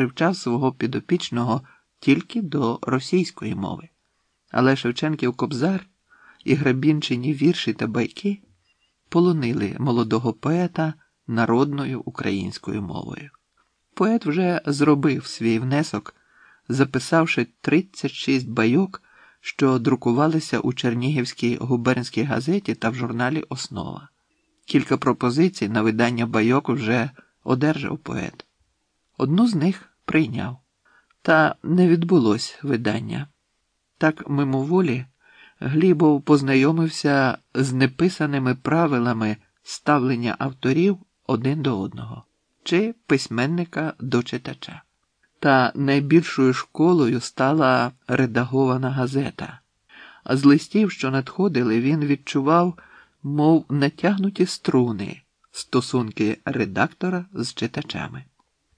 привчав свого підопічного тільки до російської мови. Але Шевченків Кобзар і грабінчині вірші та байки полонили молодого поета народною українською мовою. Поет вже зробив свій внесок, записавши 36 байок, що друкувалися у Чернігівській губернській газеті та в журналі Основа. Кілька пропозицій на видання байок вже одержав поет. Одну з них прийняв, та не відбулось видання. Так мимоволі Глібов познайомився з неписаними правилами ставлення авторів один до одного чи письменника до читача. Та найбільшою школою стала редагована газета. А з листів, що надходили, він відчував, мов натягнуті струни стосунки редактора з читачами.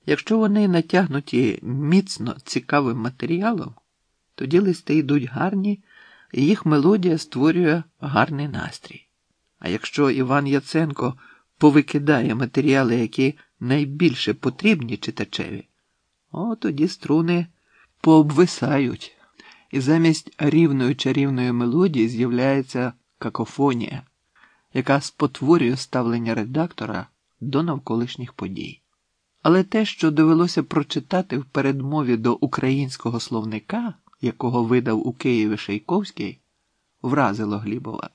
Якщо вони натягнуті міцно цікавим матеріалом, тоді листи йдуть гарні, і їх мелодія створює гарний настрій. А якщо Іван Яценко повикидає матеріали, які найбільше потрібні читачеві, о, тоді струни пообвисають, і замість рівної чарівної мелодії з'являється какофонія, яка спотворює ставлення редактора до навколишніх подій. Але те, що довелося прочитати в передмові до українського словника, якого видав у Києві Шейковський, вразило Глібова.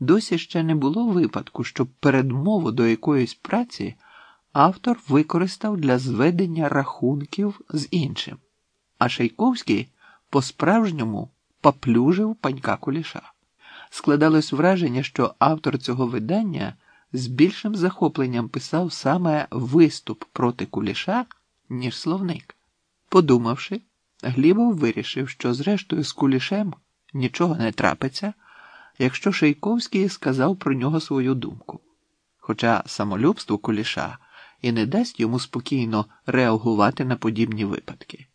Досі ще не було випадку, щоб передмову до якоїсь праці автор використав для зведення рахунків з іншим, а Шейковський по-справжньому поплюжив панька куліша. Складалось враження, що автор цього видання з більшим захопленням писав саме виступ проти куліша, ніж словник. Подумавши, Глібов вирішив, що зрештою з кулішем нічого не трапиться, якщо Шейковський сказав про нього свою думку. Хоча самолюбство куліша і не дасть йому спокійно реагувати на подібні випадки.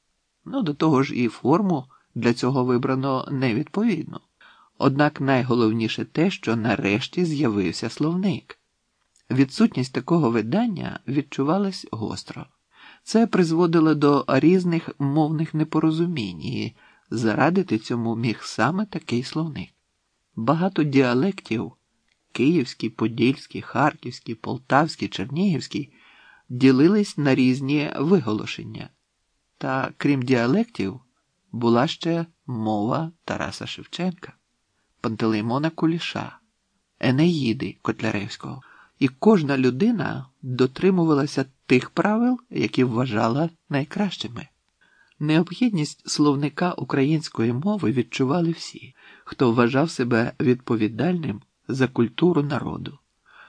Ну, до того ж, і форму для цього вибрано невідповідно. Однак найголовніше те, що нарешті з'явився словник. Відсутність такого видання відчувалась гостро. Це призводило до різних мовних непорозумінь, і зарадити цьому міг саме такий словник. Багато діалектів київський, подільський, харківський, полтавський, чернігівський ділились на різні виголошення. Та крім діалектів, була ще мова Тараса Шевченка, Пантелеймона Куліша, Енеїди Котляревського, і кожна людина дотримувалася тих правил, які вважала найкращими. Необхідність словника української мови відчували всі, хто вважав себе відповідальним за культуру народу,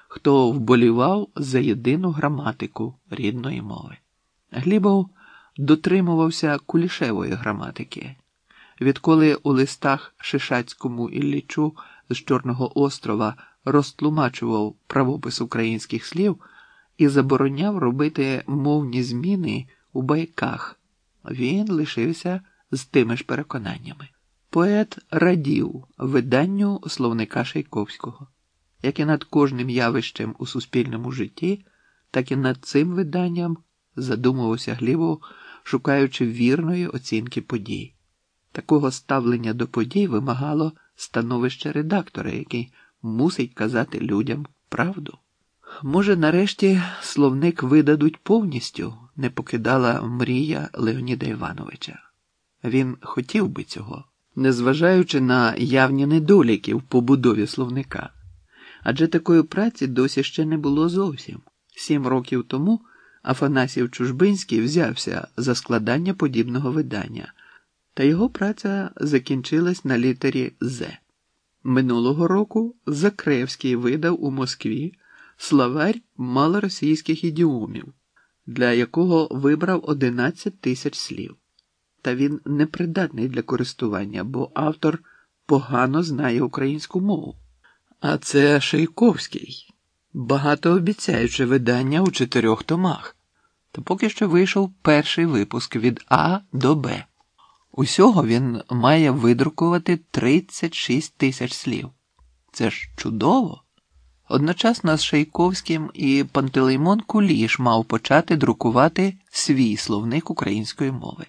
хто вболівав за єдину граматику рідної мови. Глібов дотримувався кулішевої граматики. Відколи у листах Шишацькому Іллічу з Чорного острова розтлумачував правопис українських слів і забороняв робити мовні зміни у байках, він лишився з тими ж переконаннями. Поет радів виданню словника Шейковського, як і над кожним явищем у суспільному житті, так і над цим виданням задумувався Глібов, шукаючи вірної оцінки подій. Такого ставлення до подій вимагало становище редактора, який мусить казати людям правду. Може, нарешті словник видадуть повністю, не покидала мрія Леоніда Івановича. Він хотів би цього, незважаючи на явні недоліки в побудові словника. Адже такої праці досі ще не було зовсім. Сім років тому Афанасів Чужбинський взявся за складання подібного видання, та його праця закінчилась на літері З. Минулого року Закревський видав у Москві словарь малоросійських ідіомів, для якого вибрав 11 тисяч слів. Та він непридатний для користування, бо автор погано знає українську мову. А це Шейковський, багатообіцяюче видання у чотирьох томах. Та поки що вийшов перший випуск від А до Б. Усього він має видрукувати 36 тисяч слів. Це ж чудово! Одночасно з Шейковським і Пантелеймон Куліш мав почати друкувати свій словник української мови.